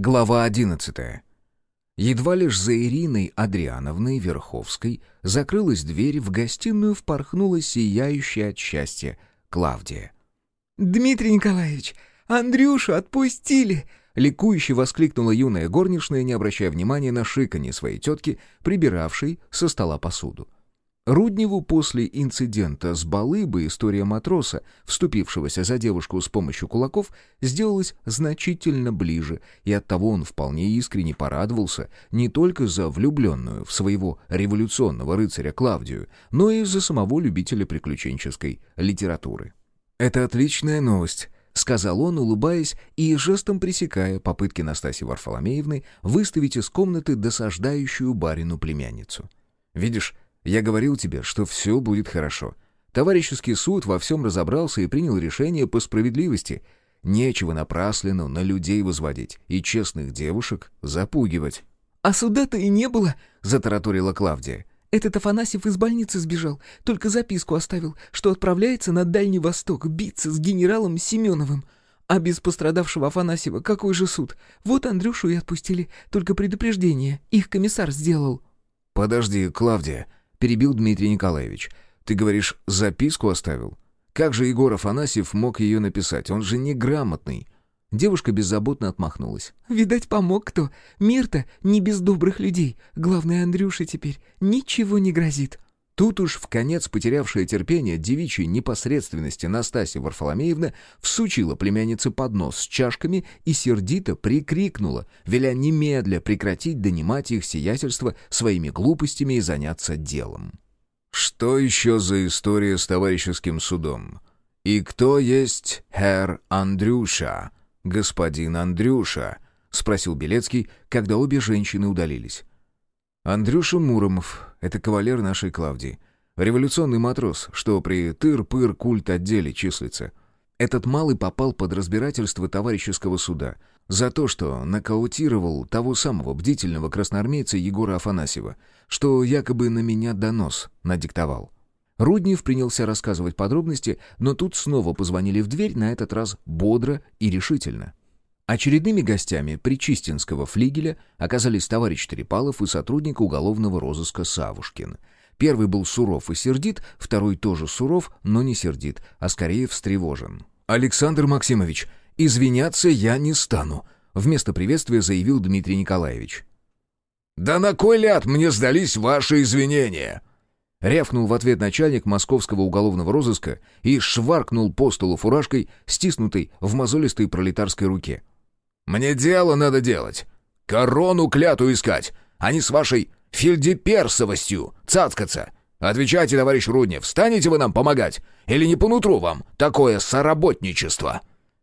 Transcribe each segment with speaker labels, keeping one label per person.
Speaker 1: Глава одиннадцатая. Едва лишь за Ириной Адриановной Верховской закрылась дверь, в гостиную впорхнула сияющая от счастья Клавдия.
Speaker 2: «Дмитрий Николаевич, Андрюшу отпустили!»
Speaker 1: Ликующе воскликнула юная горничная, не обращая внимания на шиканье своей тетки, прибиравшей со стола посуду. Рудневу после инцидента с Балыбой история матроса, вступившегося за девушку с помощью кулаков, сделалась значительно ближе, и оттого он вполне искренне порадовался не только за влюбленную в своего революционного рыцаря Клавдию, но и за самого любителя приключенческой литературы. «Это отличная новость», — сказал он, улыбаясь и жестом пресекая попытки Настасьи Варфоломеевны выставить из комнаты досаждающую барину племянницу. «Видишь, я говорил тебе, что все будет хорошо. Товарищеский суд во всем разобрался и принял решение по справедливости. Нечего напраслину на людей возводить и честных девушек запугивать».
Speaker 2: «А суда-то и не было», —
Speaker 1: затараторила Клавдия.
Speaker 2: «Этот Афанасьев из больницы сбежал, только записку оставил, что отправляется на Дальний Восток биться с генералом Семеновым. А без пострадавшего Афанасьева какой же суд? Вот Андрюшу и отпустили, только предупреждение их комиссар сделал».
Speaker 1: «Подожди, Клавдия», — перебил Дмитрий Николаевич. «Ты говоришь, записку оставил? Как же Егор Афанасьев мог ее написать? Он же неграмотный». Девушка беззаботно отмахнулась.
Speaker 2: «Видать, помог кто. Мир-то не без добрых людей. Главное, Андрюше теперь ничего не грозит».
Speaker 1: Тут уж в конец потерявшая терпение девичьей непосредственности Настасья Варфоломеевна всучила племяннице под нос с чашками и сердито прикрикнула, веля немедля прекратить донимать их сиятельство своими глупостями и заняться делом. «Что еще за история с товарищеским судом? И кто есть herr Андрюша, господин Андрюша?» — спросил Белецкий, когда обе женщины удалились. Андрюша Муромов, это кавалер нашей Клавдии. Революционный матрос, что при тыр-пыр культ отделе числится. Этот малый попал под разбирательство товарищеского суда за то, что нокаутировал того самого бдительного красноармейца Егора Афанасьева, что якобы на меня донос надиктовал. Руднев принялся рассказывать подробности, но тут снова позвонили в дверь, на этот раз бодро и решительно. Очередными гостями Причистинского флигеля оказались товарищ Трепалов и сотрудник уголовного розыска Савушкин. Первый был суров и сердит, второй тоже суров, но не сердит, а скорее встревожен. «Александр Максимович, извиняться я не стану», — вместо приветствия заявил Дмитрий Николаевич.
Speaker 3: «Да на кой ляд мне сдались ваши извинения?»
Speaker 1: Рявкнул в ответ начальник московского уголовного розыска и шваркнул по столу фуражкой, стиснутой в мозолистой пролетарской руке.
Speaker 3: Мне дело надо делать. Корону кляту искать, а не с вашей фельдеперсовостью цацкаться. Отвечайте, товарищ Руднев, станете вы нам помогать? Или не по нутру вам такое соработничество?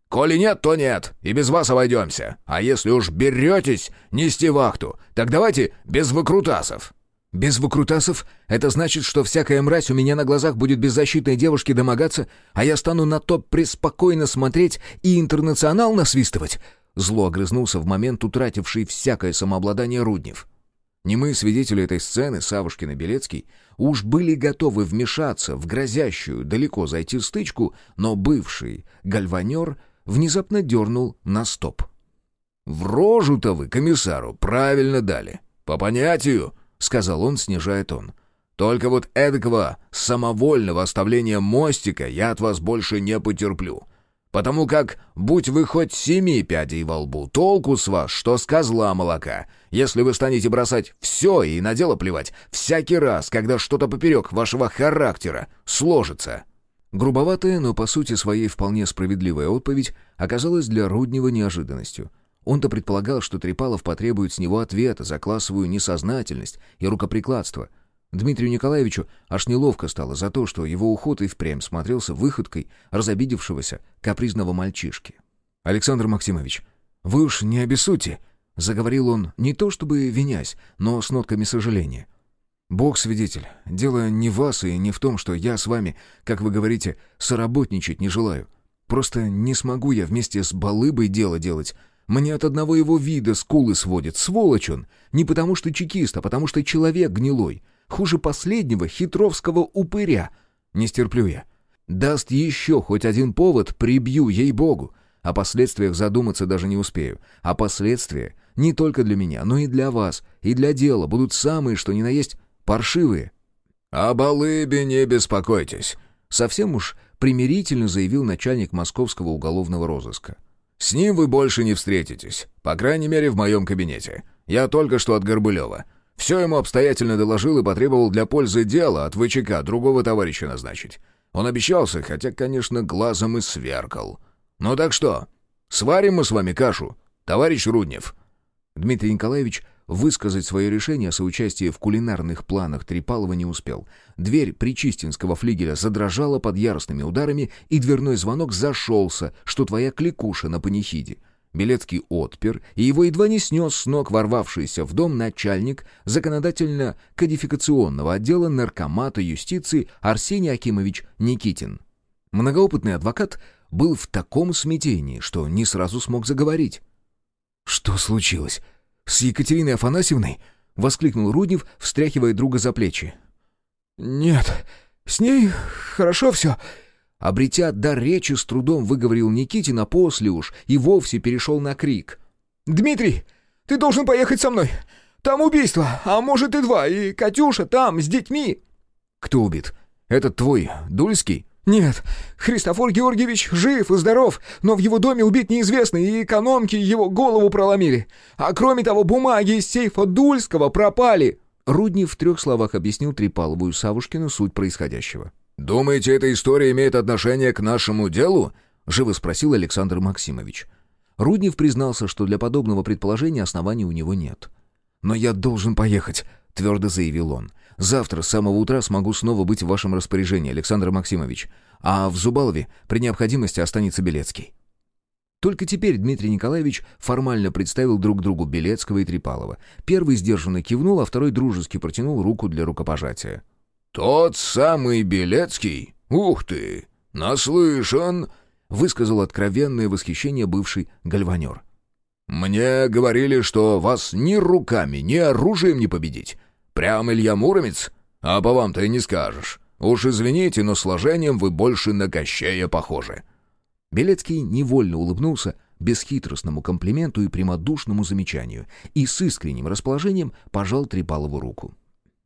Speaker 3: Коли нет, то нет, и без вас обойдемся. А если уж беретесь нести вахту, так давайте без выкрутасов».
Speaker 1: «Без выкрутасов? Это значит, что всякая мразь у меня на глазах будет беззащитной девушке домогаться, а я стану на то преспокойно смотреть и интернационал насвистывать?» Зло огрызнулся в момент утративший всякое самообладание Руднев. Немые свидетели этой сцены, Савушкин и Белецкий, уж были готовы вмешаться в грозящую далеко зайти стычку, но бывший гальванер внезапно дернул на стоп.
Speaker 3: «В рожу-то вы комиссару правильно дали. По понятию», — сказал он, снижая тон. «Только вот эдакого самовольного оставления мостика я от вас больше не потерплю. Потому как, будь вы хоть семи пядей во лбу, толку с вас, что с козла молока, если вы станете бросать все и на дело плевать всякий раз, когда что-то поперек вашего характера сложится».
Speaker 1: Грубоватая, но по сути своей вполне справедливая отповедь оказалась для Руднева неожиданностью. Он-то предполагал, что Трепалов потребует с него ответа за классовую несознательность и рукоприкладство — Дмитрию Николаевичу аж неловко стало за то, что его уход и впрямь смотрелся выходкой разобидевшегося капризного мальчишки. «Александр Максимович, вы уж не обессудьте», — заговорил он не то чтобы винясь, но с нотками сожаления. «Бог свидетель, дело не в вас и не в том, что я с вами, как вы говорите, соработничать не желаю. Просто не смогу я вместе с Балыбой дело делать. Мне от одного его вида скулы сводит, сволочь он. Не потому что чекист, а потому что человек гнилой. Хуже последнего хитровского упыря. Не стерплю я. Даст еще хоть один повод, прибью ей-богу. О последствиях задуматься даже не успею. А последствия не только для меня, но и для вас, и для дела будут самые, что ни на есть, паршивые».
Speaker 3: «О Балыбе не беспокойтесь», —
Speaker 1: совсем уж примирительно заявил начальник московского уголовного розыска.
Speaker 3: «С ним вы больше не встретитесь, по крайней мере, в моем кабинете. Я только что от Горбылева. Все ему обстоятельно доложил и потребовал для пользы дела от ВЧК другого товарища назначить. Он обещался, хотя, конечно, глазом и сверкал. Ну так что, сварим мы с вами кашу, товарищ Руднев?»
Speaker 1: Дмитрий Николаевич высказать свое решение о соучастии в кулинарных планах Трипалова не успел. Дверь причистинского флигеля задрожала под яростными ударами, и дверной звонок зашелся, что твоя кликуша на панихиде. Белецкий отпер, и его едва не снес с ног ворвавшийся в дом начальник законодательно-кодификационного отдела наркомата юстиции Арсений Акимович Никитин. Многоопытный адвокат был в таком смятении, что не сразу смог заговорить. «Что случилось? С Екатериной Афанасьевной?» — воскликнул Руднев, встряхивая друга за плечи.
Speaker 2: «Нет, с ней хорошо все»,
Speaker 1: Обретя дар речи, с трудом выговорил Никитин, а после уж и вовсе перешел на крик.
Speaker 2: «Дмитрий, ты должен поехать со мной. Там убийство, а может и два, и Катюша там, с детьми».
Speaker 1: «Кто убит? Этот твой, Дульский?»
Speaker 2: «Нет, Христофор Георгиевич жив и здоров, но в его доме убит неизвестный, и экономки его голову проломили. А кроме того, бумаги из сейфа Дульского пропали».
Speaker 1: Руднев в трех словах объяснил Трипалову и Савушкину суть происходящего.
Speaker 3: «Думаете, эта история имеет отношение к нашему делу?»
Speaker 1: — живо спросил Александр Максимович. Руднев признался, что для подобного предположения оснований у него нет. «Но я должен поехать», — твердо заявил он. «Завтра с самого утра смогу снова быть в вашем распоряжении, Александр Максимович. А в Зубалове при необходимости останется Белецкий». Только теперь Дмитрий Николаевич формально представил друг другу Белецкого и Трипалова. Первый сдержанно кивнул, а второй дружески протянул руку для рукопожатия.
Speaker 3: «Тот самый Белецкий? Ух ты! Наслышан!» — высказал откровенное восхищение бывший гальванер. «Мне говорили, что вас ни руками, ни оружием не победить. Прям Илья Муромец? А по вам-то и не скажешь. Уж извините, но сложением вы больше на Кощея похожи».
Speaker 1: Белецкий невольно улыбнулся бесхитростному комплименту и прямодушному замечанию и с искренним расположением пожал Трипалову руку.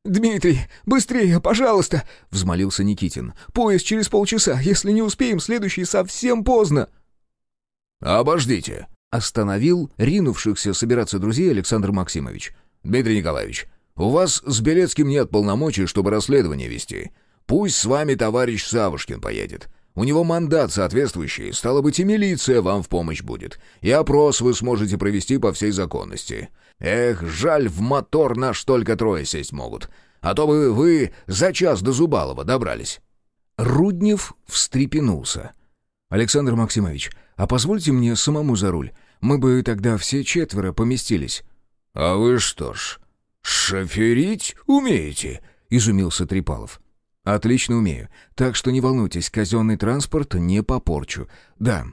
Speaker 2: «Дмитрий, быстрее, пожалуйста!» — взмолился Никитин. «Поезд через полчаса. Если не успеем, следующий совсем поздно».
Speaker 3: «Обождите!»
Speaker 1: — остановил ринувшихся собираться друзей Александр Максимович.
Speaker 3: «Дмитрий Николаевич, у вас с Белецким нет полномочий, чтобы расследование вести. Пусть с вами товарищ Савушкин поедет. У него мандат соответствующий, стало быть, и милиция вам в помощь будет. И опрос вы сможете провести по всей законности. Эх, жаль, в мотор наш только трое сесть могут. А то бы вы за час до Зубалова добрались».
Speaker 1: Руднев встрепенулся. «Александр Максимович, а позвольте мне самому за руль. Мы бы тогда все четверо поместились».
Speaker 3: «А вы что ж, шоферить умеете?»
Speaker 1: — изумился Трипалов. «Отлично умею. Так что не волнуйтесь, казенный транспорт не попорчу. Да,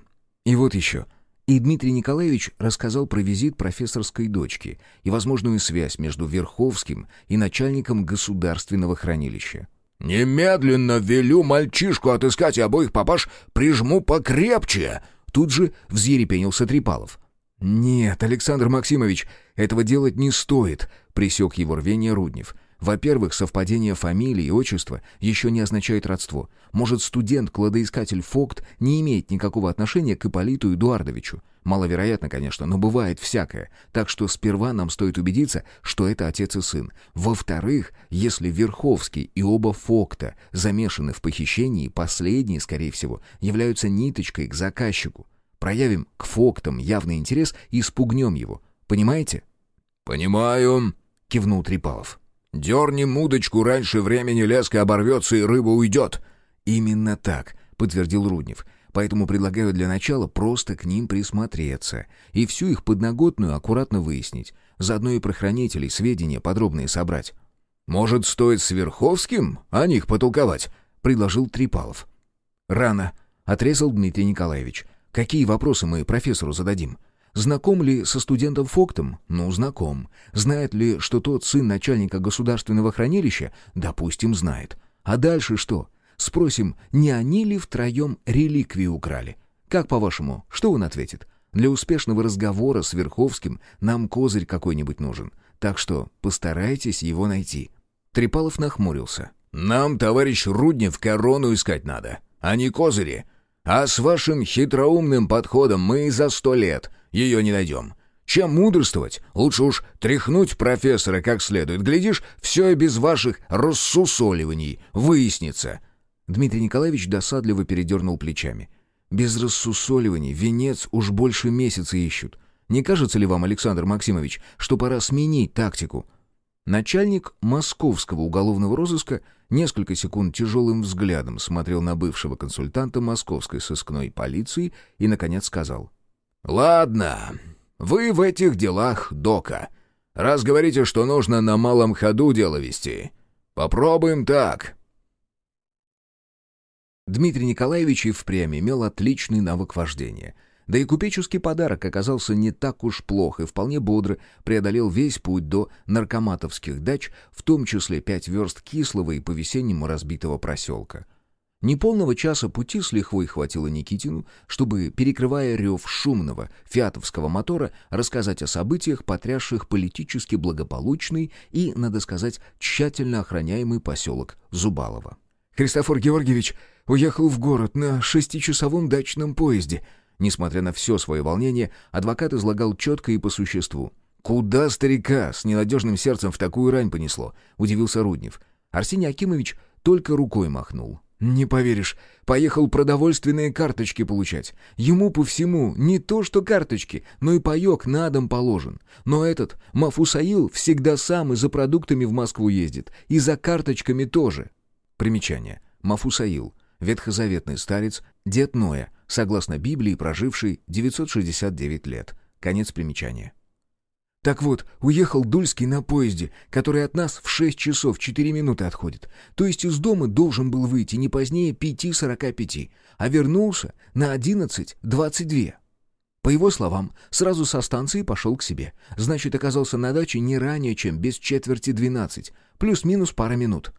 Speaker 1: и вот еще. И Дмитрий Николаевич рассказал про визит профессорской дочки и возможную связь между Верховским и начальником государственного хранилища.
Speaker 3: «Немедленно велю мальчишку отыскать и обоих папаш прижму покрепче!»
Speaker 1: Тут же взъерепенился Трипалов. «Нет, Александр Максимович, этого делать не стоит», — присек его рвение Руднев. Во-первых, совпадение фамилии и отчества еще не означает родство. Может, студент-кладоискатель Фокт не имеет никакого отношения к Ипполиту Эдуардовичу. Маловероятно, конечно, но бывает всякое. Так что сперва нам стоит убедиться, что это отец и сын. Во-вторых, если Верховский и оба Фокта замешаны в похищении, последние, скорее всего, являются ниточкой к заказчику. Проявим к Фоктам явный интерес и спугнем его. Понимаете?
Speaker 3: «Понимаю», — кивнул Трипалов. Дернем удочку раньше времени, леска оборвется и рыба уйдет».
Speaker 1: «Именно так», — подтвердил Руднев. «Поэтому предлагаю для начала просто к ним присмотреться и всю их подноготную аккуратно выяснить. Заодно и про хранителей сведения подробные собрать».
Speaker 3: «Может, стоит с Верховским о них потолковать?» — предложил Трипалов.
Speaker 1: «Рано», — отрезал Дмитрий Николаевич. «Какие вопросы мы профессору зададим?» Знаком ли со студентом Фоктом? Ну, знаком. Знает ли, что тот сын начальника государственного хранилища? Допустим, знает. А дальше что? Спросим, не они ли втроем реликвии украли? Как по-вашему, что он ответит? Для успешного разговора с Верховским нам козырь какой-нибудь нужен, так что постарайтесь его найти». Трепалов нахмурился.
Speaker 3: «Нам, товарищ Руднев, корону искать надо, а не козыри. А с вашим хитроумным подходом мы и за сто лет ее не найдем. Чем мудрствовать? Лучше уж тряхнуть профессора как следует. Глядишь, все и без ваших рассусоливаний выяснится».
Speaker 1: Дмитрий Николаевич досадливо передернул плечами. «Без рассусоливаний венец уж больше месяца ищут. Не кажется ли вам, Александр Максимович, что пора сменить тактику?» Начальник московского уголовного розыска несколько секунд тяжелым взглядом смотрел на бывшего консультанта московской сыскной полиции и, наконец, сказал.
Speaker 3: «Ладно, вы в этих делах дока. Раз говорите, что нужно на малом ходу дело вести, попробуем так».
Speaker 1: Дмитрий Николаевич и впрямь имел отличный навык вождения. Да и купеческий подарок оказался не так уж плох и вполне бодро преодолел весь путь до наркоматовских дач, в том числе пять верст кислого и по-весеннему разбитого проселка. Неполного часа пути с лихвой хватило Никитину, чтобы, перекрывая рев шумного фиатовского мотора, рассказать о событиях, потрясших политически благополучный и, надо сказать, тщательно охраняемый поселок Зубалово.
Speaker 2: «Христофор Георгиевич уехал в город на шестичасовом дачном поезде».
Speaker 1: Несмотря на все свое волнение, адвокат излагал четко и по существу. «Куда старика с ненадежным сердцем в такую рань понесло?» — удивился Руднев. Арсений Акимович только рукой махнул.
Speaker 2: «Не поверишь, поехал продовольственные карточки получать. Ему по всему не то что карточки, но и паек на дом положен. Но этот, Мафусаил, всегда сам и за продуктами в Москву ездит, и за карточками тоже».
Speaker 1: Примечание. Мафусаил. Ветхозаветный старец, дед Ноя, согласно Библии, проживший 969 лет. Конец примечания.
Speaker 2: Так вот, уехал Дульский на поезде, который от нас в 6 часов 4 минуты отходит. То есть из дома должен был выйти не позднее 5.45, а вернулся на 11.22. По его словам, сразу со станции пошел к себе. Значит, оказался на даче не ранее, чем без четверти 12, плюс-минус пара минут.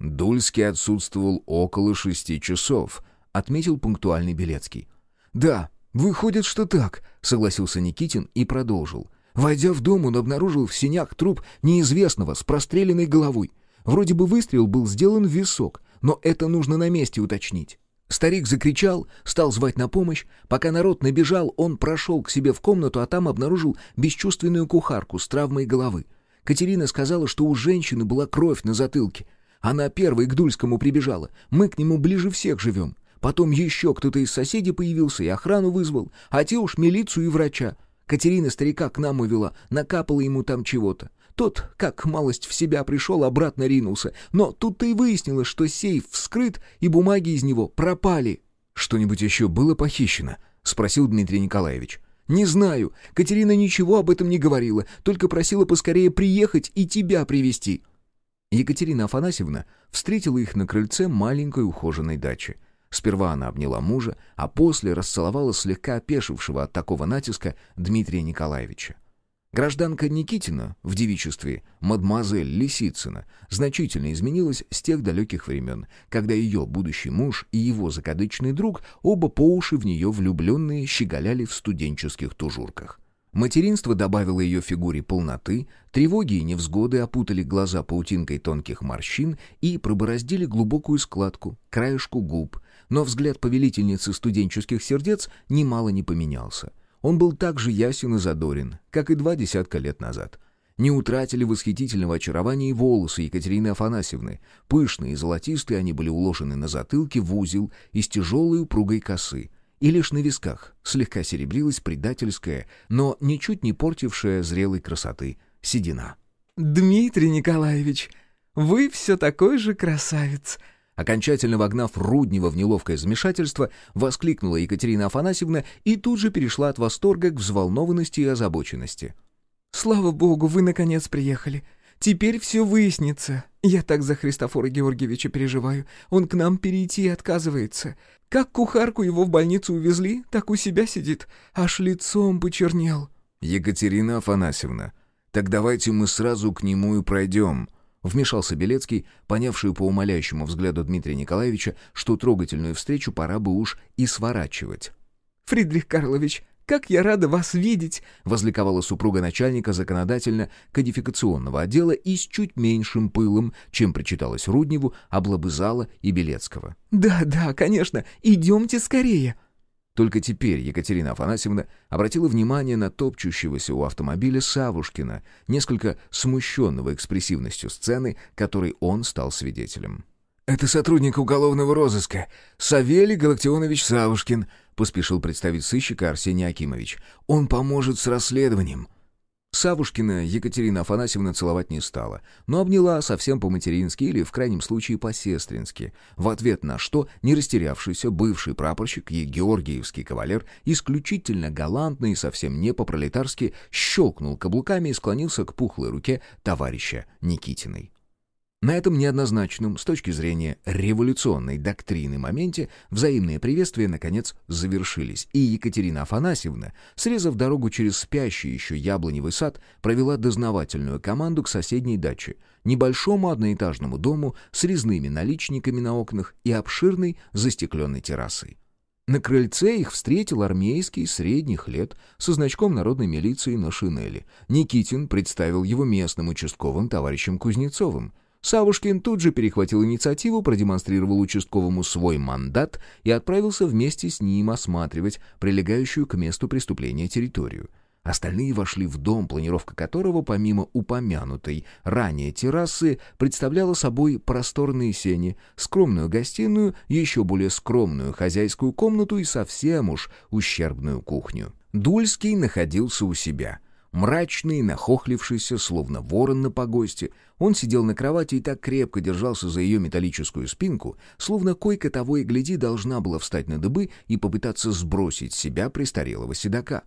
Speaker 3: Дульский отсутствовал около шести часов, отметил пунктуальный Белецкий.
Speaker 2: «Да, выходит, что так», — согласился Никитин и продолжил. Войдя в дом, он обнаружил в синях труп неизвестного с простреленной головой. Вроде бы выстрел был сделан в висок, но это нужно на месте уточнить. Старик закричал, стал звать на помощь. Пока народ набежал, он прошел к себе в комнату, а там обнаружил бесчувственную кухарку с травмой головы. Катерина сказала, что у женщины была кровь на затылке. Она первой к Дульскому прибежала. Мы к нему ближе всех живем. Потом еще кто-то из соседей появился и охрану вызвал, а те уж милицию и врача. Катерина старика к нам увела, накапала ему там чего-то. Тот, как малость в себя пришел, обратно ринулся. Но тут-то и выяснилось, что сейф вскрыт, и бумаги из него пропали.
Speaker 1: «Что-нибудь еще было похищено?» — спросил Дмитрий Николаевич.
Speaker 2: «Не знаю. Катерина ничего об этом не говорила, только просила поскорее приехать и тебя привести
Speaker 1: Екатерина Афанасьевна встретила их на крыльце маленькой ухоженной дачи. Сперва она обняла мужа, а после расцеловала слегка опешившего от такого натиска Дмитрия Николаевича. Гражданка Никитина в девичестве, мадемуазель Лисицына, значительно изменилась с тех далеких времен, когда ее будущий муж и его закадычный друг, оба по уши в нее влюбленные, щеголяли в студенческих тужурках. Материнство добавило ее фигуре полноты, тревоги и невзгоды опутали глаза паутинкой тонких морщин и пробороздили глубокую складку, краешку губ, но взгляд повелительницы студенческих сердец немало не поменялся. Он был так же ясен и задорен, как и два десятка лет назад. Не утратили восхитительного очарования и волосы Екатерины Афанасьевны. Пышные и золотистые они были уложены на затылке в узел из тяжелой упругой косы. И лишь на висках слегка серебрилась предательская, но ничуть не портившая зрелой красоты седина.
Speaker 2: «Дмитрий Николаевич, вы все такой же красавец!»
Speaker 1: Окончательно вогнав Руднева в неловкое замешательство, воскликнула Екатерина Афанасьевна и тут же перешла от восторга к взволнованности и озабоченности.
Speaker 2: «Слава богу, вы наконец приехали. Теперь все выяснится. Я так за Христофора Георгиевича переживаю. Он к нам перейти отказывается. Как кухарку его в больницу увезли, так у себя сидит. Аж лицом почернел».
Speaker 3: «Екатерина Афанасьевна, так давайте мы сразу к нему и пройдем», Вмешался Белецкий, понявший по умоляющему взгляду Дмитрия Николаевича, что трогательную встречу пора бы уж и сворачивать.
Speaker 2: Фридрих Карлович, как я рада вас видеть!» — возликовала супруга начальника законодательно-кодификационного отдела и с чуть меньшим пылом, чем причиталось Рудневу, облобызала и Белецкого. «Да, да, конечно, идемте скорее!» Только теперь Екатерина Афанасьевна обратила внимание на топчущегося у автомобиля Савушкина, несколько смущенного экспрессивностью сцены, которой он стал свидетелем.
Speaker 3: «Это сотрудник уголовного розыска, Савелий Галактионович Савушкин», поспешил представить сыщика Арсений Акимович. «Он поможет с расследованием».
Speaker 1: Савушкина Екатерина Афанасьевна целовать не стала, но обняла совсем по-матерински или, в крайнем случае, по-сестрински, в ответ на что не растерявшийся бывший прапорщик и георгиевский кавалер исключительно галантно и совсем не по-пролетарски щелкнул каблуками и склонился к пухлой руке товарища Никитиной. На этом неоднозначном, с точки зрения революционной доктрины моменте, взаимные приветствия, наконец, завершились, и Екатерина Афанасьевна, срезав дорогу через спящий еще яблоневый сад, провела дознавательную команду к соседней даче, небольшому одноэтажному дому с резными наличниками на окнах и обширной застекленной террасой. На крыльце их встретил армейский средних лет со значком народной милиции на шинели. Никитин представил его местным участковым товарищем Кузнецовым — Савушкин тут же перехватил инициативу, продемонстрировал участковому свой мандат и отправился вместе с ним осматривать прилегающую к месту преступления территорию. Остальные вошли в дом, планировка которого, помимо упомянутой ранее террасы, представляла собой просторные сени, скромную гостиную, еще более скромную хозяйскую комнату и совсем уж ущербную кухню. Дульский находился у себя — Мрачный, нахохлившийся, словно ворон на погосте, он сидел на кровати и так крепко держался за ее металлическую спинку, словно койка того и гляди должна была встать на дыбы и попытаться сбросить себя престарелого седока.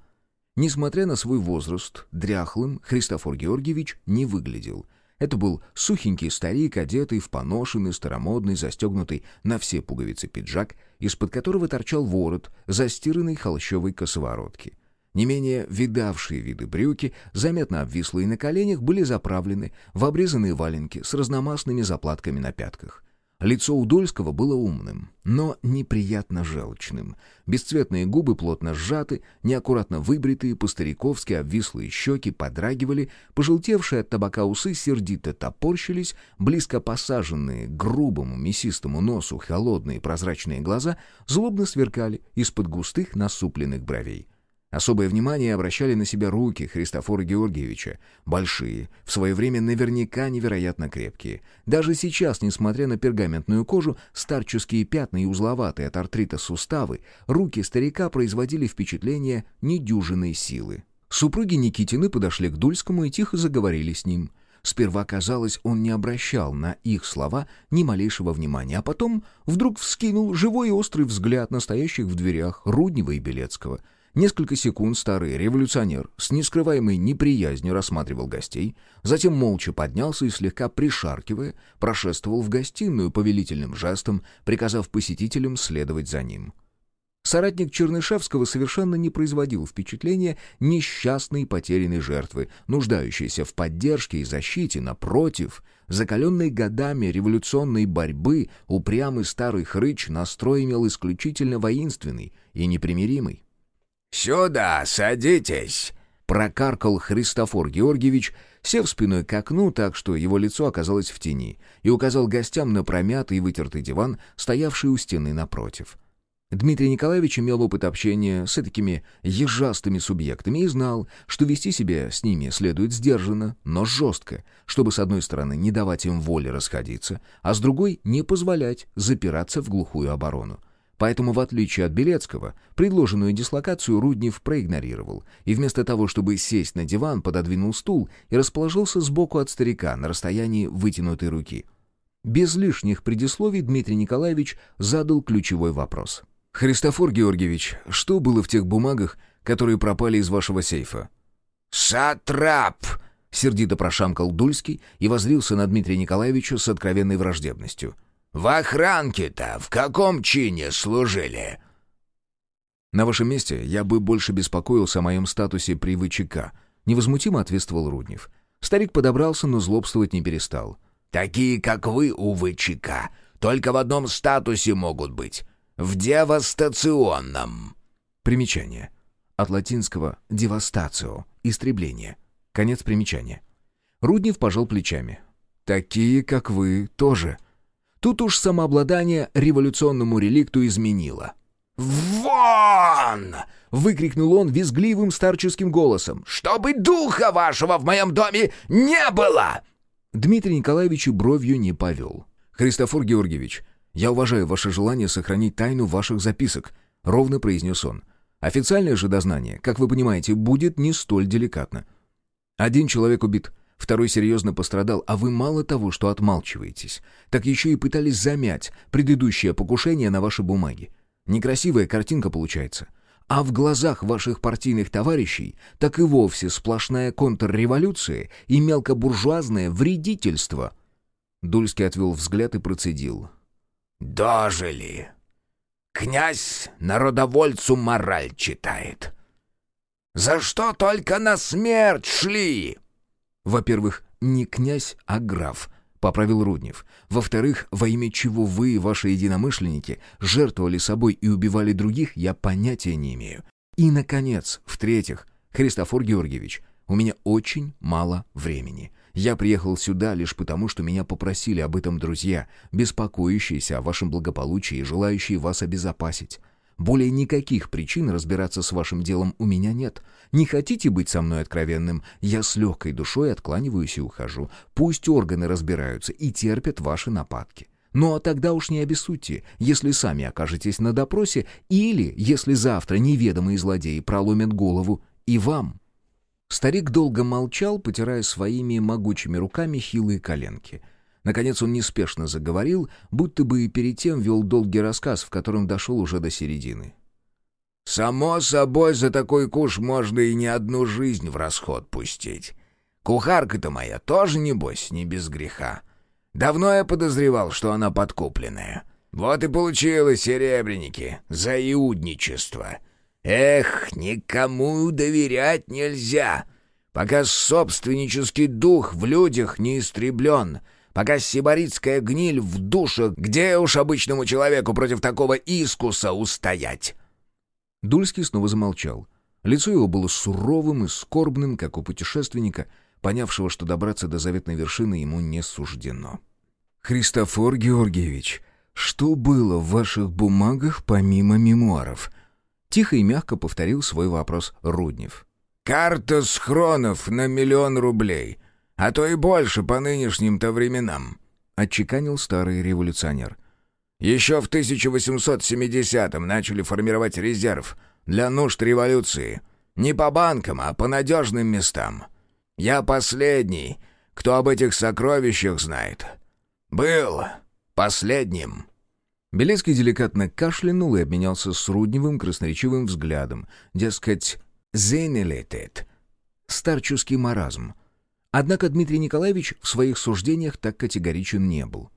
Speaker 1: Несмотря на свой возраст, дряхлым Христофор Георгиевич не выглядел. Это был сухенький старик, одетый в поношенный, старомодный, застегнутый на все пуговицы пиджак, из-под которого торчал ворот, застиранный холщовой косоворотки — не менее видавшие виды брюки, заметно обвислые на коленях, были заправлены в обрезанные валенки с разномастными заплатками на пятках. Лицо Удольского было умным, но неприятно желчным. Бесцветные губы плотно сжаты, неаккуратно выбритые, по-стариковски обвислые щеки подрагивали, пожелтевшие от табака усы сердито топорщились, близко посаженные к грубому мясистому носу холодные прозрачные глаза злобно сверкали из-под густых насупленных бровей. Особое внимание обращали на себя руки Христофора Георгиевича. Большие, в свое время наверняка невероятно крепкие. Даже сейчас, несмотря на пергаментную кожу, старческие пятна и узловатые от артрита суставы, руки старика производили впечатление недюжинной силы. Супруги Никитины подошли к Дульскому и тихо заговорили с ним. Сперва казалось, он не обращал на их слова ни малейшего внимания, а потом вдруг вскинул живой и острый взгляд настоящих в дверях Руднева и Белецкого — Несколько секунд старый революционер с нескрываемой неприязнью рассматривал гостей, затем молча поднялся и, слегка пришаркивая, прошествовал в гостиную повелительным жестом, приказав посетителям следовать за ним. Соратник Чернышевского совершенно не производил впечатления несчастной потерянной жертвы, нуждающейся в поддержке и защите, напротив, закаленной годами революционной борьбы, упрямый старый хрыч настрой имел исключительно воинственный и непримиримый.
Speaker 3: «Сюда садитесь!» — прокаркал Христофор Георгиевич, сев спиной к окну так, что его лицо оказалось в тени, и указал гостям на промятый и вытертый диван, стоявший у стены напротив. Дмитрий Николаевич имел опыт общения с такими ежастыми субъектами и знал, что вести себя с ними следует сдержанно, но жестко, чтобы с одной стороны не давать им воли расходиться, а с другой не позволять запираться в глухую оборону. Поэтому, в отличие от Белецкого, предложенную дислокацию Руднев проигнорировал и вместо того, чтобы сесть на диван, пододвинул стул и расположился сбоку от старика на расстоянии вытянутой руки. Без лишних предисловий Дмитрий Николаевич задал ключевой вопрос. «Христофор Георгиевич, что было в тех бумагах, которые пропали из вашего сейфа?» «Сатрап!» — сердито прошамкал Дульский и возрился на Дмитрия Николаевича с откровенной враждебностью — в охранке-то в каком чине служили?»
Speaker 1: «На вашем месте я бы больше беспокоился о моем статусе при ВЧК», — невозмутимо ответствовал Руднев. Старик подобрался, но злобствовать не перестал.
Speaker 3: «Такие, как вы, у ВЧК, только в одном статусе могут быть — в девастационном».
Speaker 1: Примечание. От латинского «девастацио» — «истребление». Конец примечания. Руднев пожал плечами. «Такие, как вы, тоже». Тут уж самообладание революционному реликту изменило.
Speaker 3: «Вон!»
Speaker 1: — выкрикнул он визгливым старческим голосом.
Speaker 3: «Чтобы духа вашего в моем доме не было!»
Speaker 1: Дмитрий Николаевич бровью не повел. «Христофор Георгиевич, я уважаю ваше желание сохранить тайну ваших записок», — ровно произнес он. «Официальное же дознание, как вы понимаете, будет не столь деликатно. Один человек убит, второй серьезно пострадал, а вы мало того, что отмалчиваетесь, так еще и пытались замять предыдущее покушение на ваши бумаги. Некрасивая картинка получается. А в глазах ваших партийных товарищей так и вовсе сплошная контрреволюция и мелкобуржуазное вредительство». Дульский отвел взгляд и процедил.
Speaker 3: «Дожили. Князь народовольцу мораль читает. За что только на смерть шли?»
Speaker 1: «Во-первых, не князь, а граф», — поправил Руднев. «Во-вторых, во имя чего вы и ваши единомышленники жертвовали собой и убивали других, я понятия не имею. И, наконец, в-третьих, Христофор Георгиевич, у меня очень мало времени. Я приехал сюда лишь потому, что меня попросили об этом друзья, беспокоящиеся о вашем благополучии и желающие вас обезопасить. Более никаких причин разбираться с вашим делом у меня нет. Не хотите быть со мной откровенным? Я с легкой душой откланиваюсь и ухожу. Пусть органы разбираются и терпят ваши нападки. Ну а тогда уж не обессудьте, если сами окажетесь на допросе или если завтра неведомые злодеи проломят голову и вам». Старик долго молчал, потирая своими могучими руками хилые коленки — Наконец он неспешно заговорил, будто бы и перед тем вел долгий рассказ, в котором дошел уже до середины.
Speaker 3: «Само собой, за такой куш можно и не одну жизнь в расход пустить. Кухарка-то моя тоже, небось, не без греха. Давно я подозревал, что она подкупленная. Вот и получилось, серебряники, за иудничество. Эх, никому доверять нельзя, пока собственнический дух в людях не истреблен» пока сибаритская гниль в душе, где уж обычному человеку против такого искуса устоять?»
Speaker 1: Дульский снова замолчал. Лицо его было суровым и скорбным, как у путешественника, понявшего, что добраться до заветной вершины ему не суждено. «Христофор Георгиевич, что было в ваших бумагах помимо мемуаров?» Тихо и мягко повторил свой вопрос Руднев.
Speaker 3: «Карта схронов на миллион рублей», а то и больше по нынешним-то временам», — отчеканил старый революционер. «Еще в 1870-м начали формировать резерв для нужд революции. Не по банкам, а по надежным местам. Я последний, кто об этих сокровищах знает. Был последним».
Speaker 1: Белецкий деликатно кашлянул и обменялся с Рудневым красноречивым взглядом. Дескать, «зенелетет» — старческий маразм — Однако Дмитрий Николаевич в своих суждениях так категоричен не был.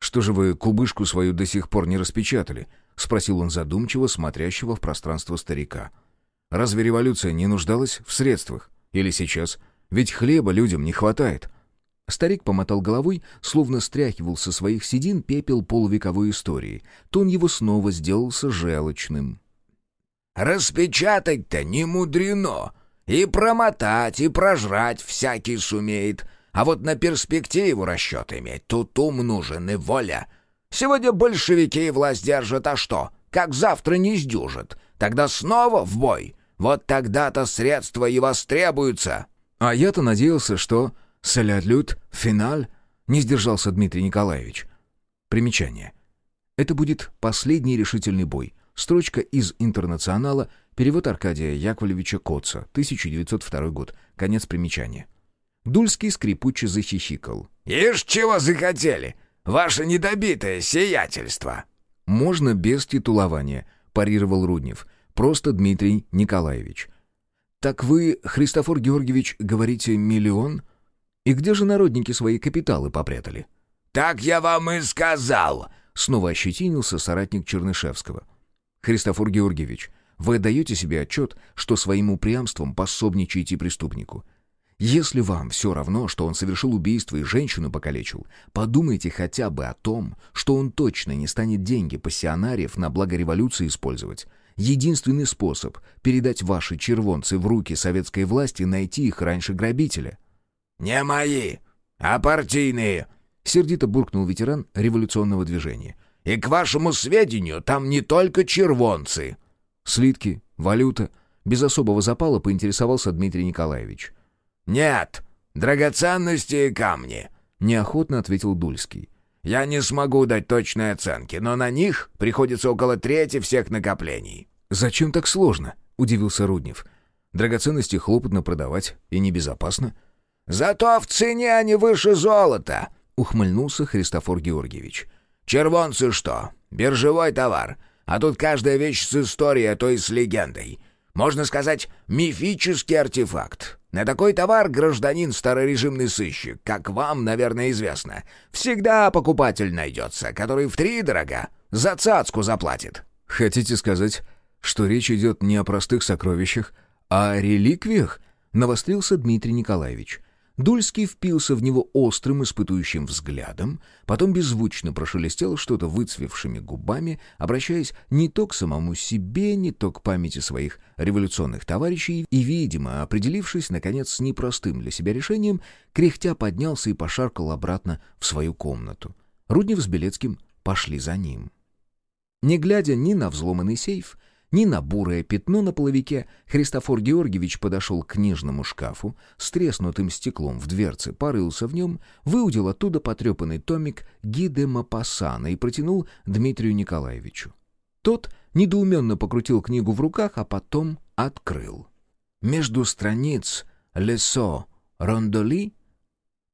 Speaker 1: «Что же вы кубышку свою до сих пор не распечатали?» — спросил он задумчиво, смотрящего в пространство старика. «Разве революция не нуждалась в средствах? Или сейчас? Ведь хлеба людям не хватает». Старик помотал головой, словно стряхивал со своих седин пепел полувековой истории. Тон его снова сделался желчным.
Speaker 3: «Распечатать-то не мудрено!» И промотать, и прожрать всякий сумеет. А вот на перспективу расчет иметь тут ум нужен и воля. Сегодня большевики власть держат, а что? Как завтра не сдюжат? Тогда снова в бой. Вот тогда-то средства и востребуются.
Speaker 1: А я-то надеялся, что «Салятлют, финаль», — не сдержался Дмитрий Николаевич. Примечание. Это будет последний решительный бой. Строчка из «Интернационала» Перевод Аркадия Яковлевича Коца, 1902 год. Конец примечания. Дульский скрипуче захихикал.
Speaker 3: «Ишь, чего захотели? Ваше недобитое сиятельство!»
Speaker 1: «Можно без титулования», — парировал Руднев. «Просто Дмитрий Николаевич». «Так вы, Христофор Георгиевич, говорите миллион? И где же народники свои капиталы попрятали?»
Speaker 3: «Так я вам и сказал!»
Speaker 1: — снова ощетинился соратник Чернышевского. «Христофор Георгиевич, вы отдаете себе отчет, что своим упрямством пособничаете преступнику. Если вам все равно, что он совершил убийство и женщину покалечил, подумайте хотя бы о том, что он точно не станет деньги пассионариев на благо революции использовать. Единственный способ передать ваши червонцы в руки советской власти — найти их раньше грабителя».
Speaker 3: «Не мои, а партийные», — сердито буркнул ветеран революционного движения. «И к вашему сведению, там не только червонцы».
Speaker 1: «Слитки, валюта». Без особого запала поинтересовался Дмитрий Николаевич.
Speaker 3: «Нет, драгоценности и камни», —
Speaker 1: неохотно ответил Дульский.
Speaker 3: «Я не смогу дать точной оценки, но на них приходится около трети всех накоплений».
Speaker 1: «Зачем так сложно?» — удивился Руднев. «Драгоценности хлопотно продавать и небезопасно».
Speaker 3: «Зато в цене они выше золота», —
Speaker 1: ухмыльнулся Христофор Георгиевич.
Speaker 3: «Червонцы что? Биржевой товар. А тут каждая вещь с историей, а то и с легендой. Можно сказать, мифический артефакт. На такой товар гражданин старорежимный сыщик, как вам, наверное, известно, всегда покупатель найдется, который в три дорога за цацку заплатит».
Speaker 1: «Хотите сказать, что речь идет не о простых сокровищах, а о реликвиях?» — навострился Дмитрий Николаевич. Дульский впился в него острым испытующим взглядом, потом беззвучно прошелестел что-то выцвевшими губами, обращаясь не то к самому себе, не то к памяти своих революционных товарищей, и, видимо, определившись, наконец, с непростым для себя решением, кряхтя поднялся и пошаркал обратно в свою комнату. Руднев с Белецким пошли за ним. Не глядя ни на взломанный сейф, ни на бурое пятно на половике, Христофор Георгиевич подошел к книжному шкафу с треснутым стеклом в дверце, порылся в нем, выудил оттуда потрепанный томик Гиде Мапассана и протянул Дмитрию Николаевичу. Тот недоуменно покрутил книгу в руках, а потом открыл. Между страниц «Лесо Рондоли»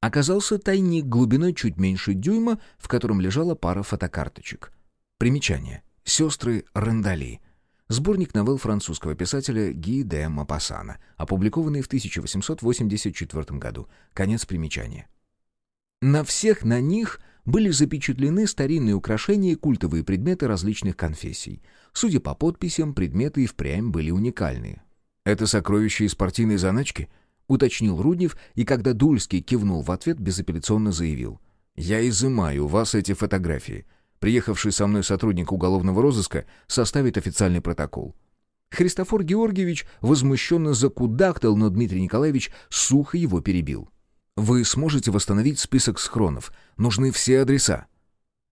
Speaker 1: оказался тайник глубиной чуть меньше дюйма, в котором лежала пара фотокарточек. Примечание. Сестры Рондоли — Сборник новелл французского писателя Ги де Мапассана, опубликованный в 1884 году. Конец примечания. На всех на них были запечатлены старинные украшения и культовые предметы различных конфессий. Судя по подписям, предметы и впрямь были уникальные. «Это сокровища из партийной заначки?» — уточнил Руднев, и когда Дульский кивнул в ответ, безапелляционно заявил. «Я изымаю у вас эти фотографии. Приехавший со мной сотрудник уголовного розыска составит официальный протокол. Христофор Георгиевич возмущенно закудахтал, но Дмитрий Николаевич сухо его перебил. «Вы сможете восстановить список схронов. Нужны все адреса».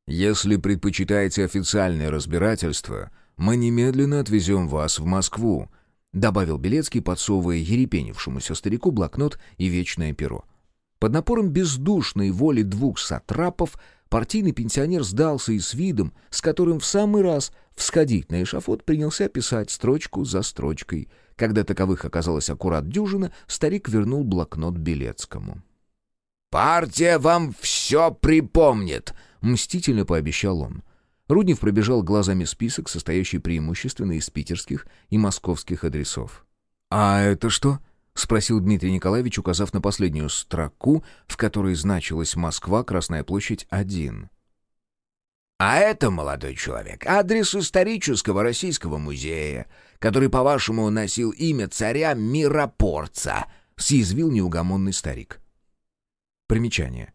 Speaker 1: «Если предпочитаете официальное разбирательство, мы немедленно отвезем вас в Москву», добавил Белецкий, подсовывая ерепенившемуся старику блокнот и вечное перо. Под напором бездушной воли двух сатрапов Партийный пенсионер сдался и с видом, с которым в самый раз всходить на эшафот, принялся писать строчку за строчкой. Когда таковых оказалось аккурат дюжина, старик вернул блокнот Белецкому.
Speaker 3: «Партия вам все припомнит!»
Speaker 1: — мстительно пообещал он. Руднев пробежал глазами список, состоящий преимущественно из питерских и московских адресов. «А это что?» — спросил Дмитрий Николаевич, указав на последнюю строку, в которой значилась Москва, Красная площадь, 1.
Speaker 3: «А это, молодой человек, адрес исторического российского музея, который, по-вашему, носил имя царя Миропорца», — съязвил неугомонный старик.
Speaker 1: Примечание.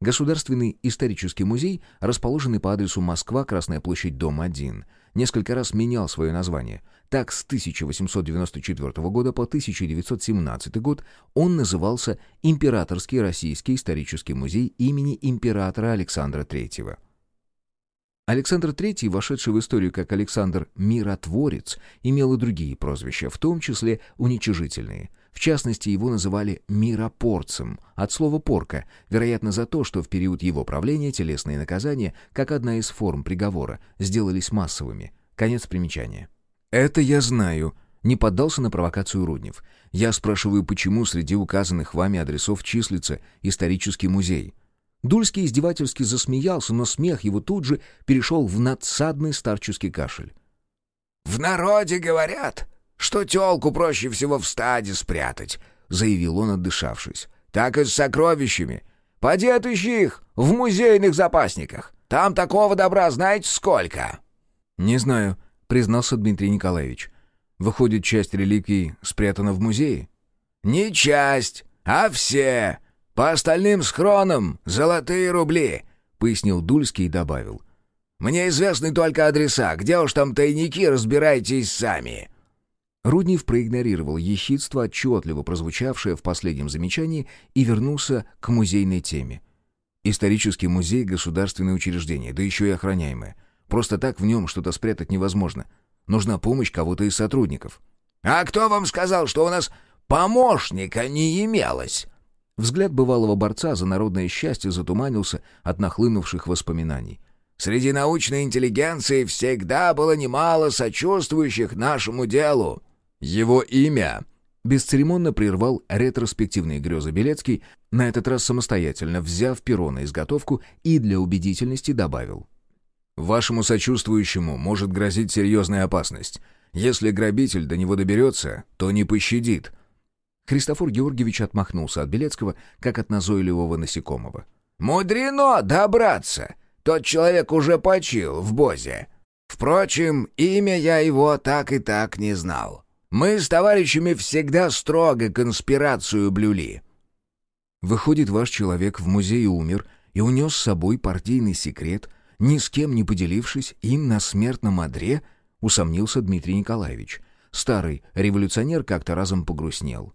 Speaker 1: Государственный исторический музей, расположенный по адресу Москва, Красная площадь, дом 1, несколько раз менял свое название. Так, с 1894 года по 1917 год он назывался Императорский Российский исторический музей имени императора Александра III. Александр III, вошедший в историю как Александр Миротворец, имел и другие прозвища, в том числе уничижительные – в частности, его называли «миропорцем» от слова «порка», вероятно, за то, что в период его правления телесные наказания, как одна из форм приговора, сделались массовыми. Конец примечания. «Это я знаю», — не поддался на провокацию Руднев. «Я спрашиваю, почему среди указанных вами адресов числится исторический музей?» Дульский издевательски засмеялся, но смех его тут же перешел в надсадный старческий кашель.
Speaker 3: «В народе говорят, что телку проще всего в стаде спрятать», — заявил он, отдышавшись. «Так и с сокровищами. Поди отыщи их в музейных запасниках. Там такого добра знаете сколько?»
Speaker 1: «Не знаю», — признался Дмитрий Николаевич. «Выходит, часть реликвий спрятана в музее?»
Speaker 3: «Не часть, а все. По остальным схронам золотые рубли», — пояснил Дульский и добавил. Мне известны только адреса. Где уж там тайники, разбирайтесь сами».
Speaker 1: Руднев проигнорировал ехидство, отчетливо прозвучавшее в последнем замечании, и вернулся к музейной теме. Исторический музей — государственное учреждение, да еще и охраняемое. Просто так в нем что-то спрятать невозможно. Нужна помощь кого-то из сотрудников.
Speaker 3: «А кто вам сказал, что у нас помощника не имелось?»
Speaker 1: Взгляд бывалого борца за народное счастье затуманился от нахлынувших воспоминаний.
Speaker 3: «Среди научной интеллигенции всегда было немало сочувствующих нашему делу».
Speaker 1: Его имя бесцеремонно прервал ретроспективные грезы Белецкий, на этот раз самостоятельно взяв перо на изготовку и для убедительности добавил. «Вашему сочувствующему может грозить серьезная опасность. Если грабитель до него доберется, то не пощадит». Христофор Георгиевич отмахнулся от Белецкого, как от назойливого насекомого.
Speaker 3: «Мудрено добраться! Тот человек уже почил в Бозе. Впрочем, имя я его так и так не знал. Мы с товарищами всегда строго конспирацию блюли».
Speaker 1: «Выходит, ваш человек в музее умер и унес с собой партийный секрет, ни с кем не поделившись им на смертном одре?» — усомнился Дмитрий Николаевич. Старый революционер как-то разом погрустнел.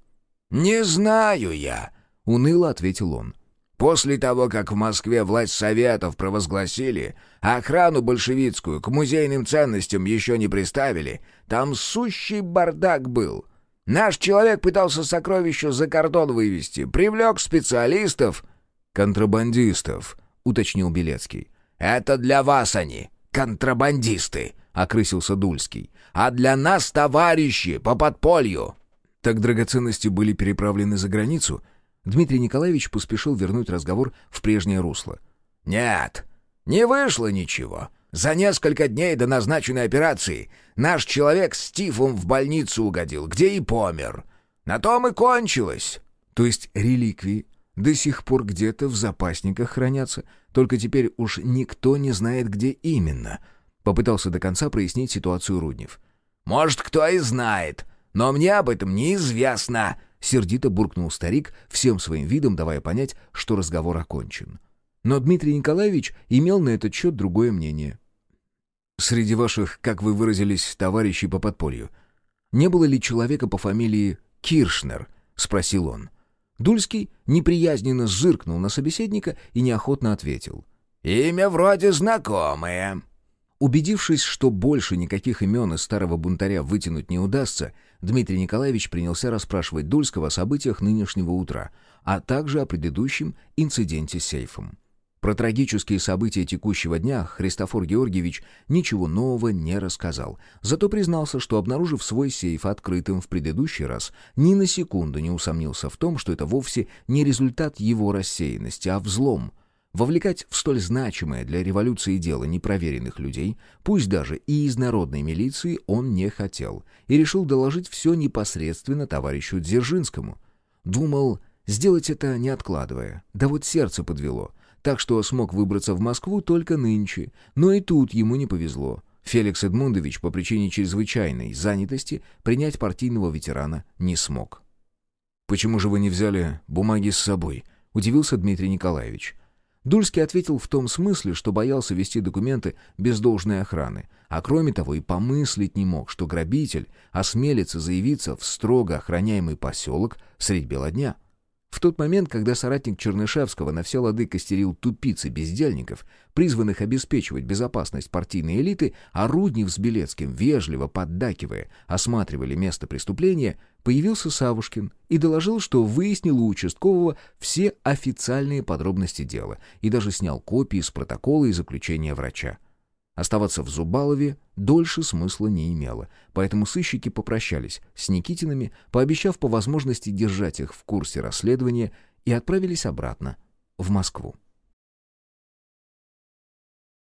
Speaker 3: «Не знаю я», — уныло ответил он. После того, как в Москве власть Советов провозгласили, а охрану большевицкую к музейным ценностям еще не приставили, там сущий бардак был. Наш человек пытался сокровища за кордон вывести, привлек специалистов.
Speaker 1: «Контрабандистов», — уточнил Белецкий.
Speaker 3: «Это для вас они, контрабандисты», — окрысился Дульский. «А для нас товарищи по подполью».
Speaker 1: «Так драгоценности были переправлены за границу?» Дмитрий Николаевич поспешил вернуть разговор в прежнее русло.
Speaker 3: «Нет, не вышло ничего. За несколько дней до назначенной операции наш человек с тифом в больницу угодил, где и помер. На том и кончилось».
Speaker 1: «То есть реликвии до сих пор где-то в запасниках хранятся, только теперь уж никто не знает, где именно», — попытался до конца прояснить ситуацию Руднев.
Speaker 3: «Может, кто и знает, но мне об этом неизвестно», —
Speaker 1: сердито буркнул старик, всем своим видом давая понять, что разговор окончен. Но Дмитрий Николаевич имел на этот счет другое мнение. «Среди ваших, как вы выразились, товарищей по подполью, не было ли человека по фамилии Киршнер?» — спросил он. Дульский неприязненно зыркнул на собеседника и неохотно ответил.
Speaker 3: «Имя вроде знакомое».
Speaker 1: Убедившись, что больше никаких имен из старого бунтаря вытянуть не удастся, Дмитрий Николаевич принялся расспрашивать Дульского о событиях нынешнего утра, а также о предыдущем инциденте с сейфом. Про трагические события текущего дня Христофор Георгиевич ничего нового не рассказал, зато признался, что, обнаружив свой сейф открытым в предыдущий раз, ни на секунду не усомнился в том, что это вовсе не результат его рассеянности, а взлом — Вовлекать в столь значимое для революции дело непроверенных людей, пусть даже и из народной милиции, он не хотел, и решил доложить все непосредственно товарищу Дзержинскому. Думал сделать это не откладывая, да вот сердце подвело, так что смог выбраться в Москву только нынче, но и тут ему не повезло. Феликс Эдмундович по причине чрезвычайной занятости принять партийного ветерана не смог. «Почему же вы не взяли бумаги с собой?» — удивился Дмитрий Николаевич. Дульский ответил в том смысле, что боялся вести документы без должной охраны, а кроме того и помыслить не мог, что грабитель осмелится заявиться в строго охраняемый поселок средь бела дня. В тот момент, когда соратник Чернышевского на все лады костерил тупицы бездельников, призванных обеспечивать безопасность партийной элиты, а Руднев с Белецким, вежливо поддакивая, осматривали место преступления, появился Савушкин и доложил, что выяснил у участкового все официальные подробности дела и даже снял копии с протокола и заключения врача. Оставаться в Зубалове дольше смысла не имело, поэтому сыщики попрощались с Никитинами, пообещав по возможности держать их в курсе расследования, и отправились обратно в Москву.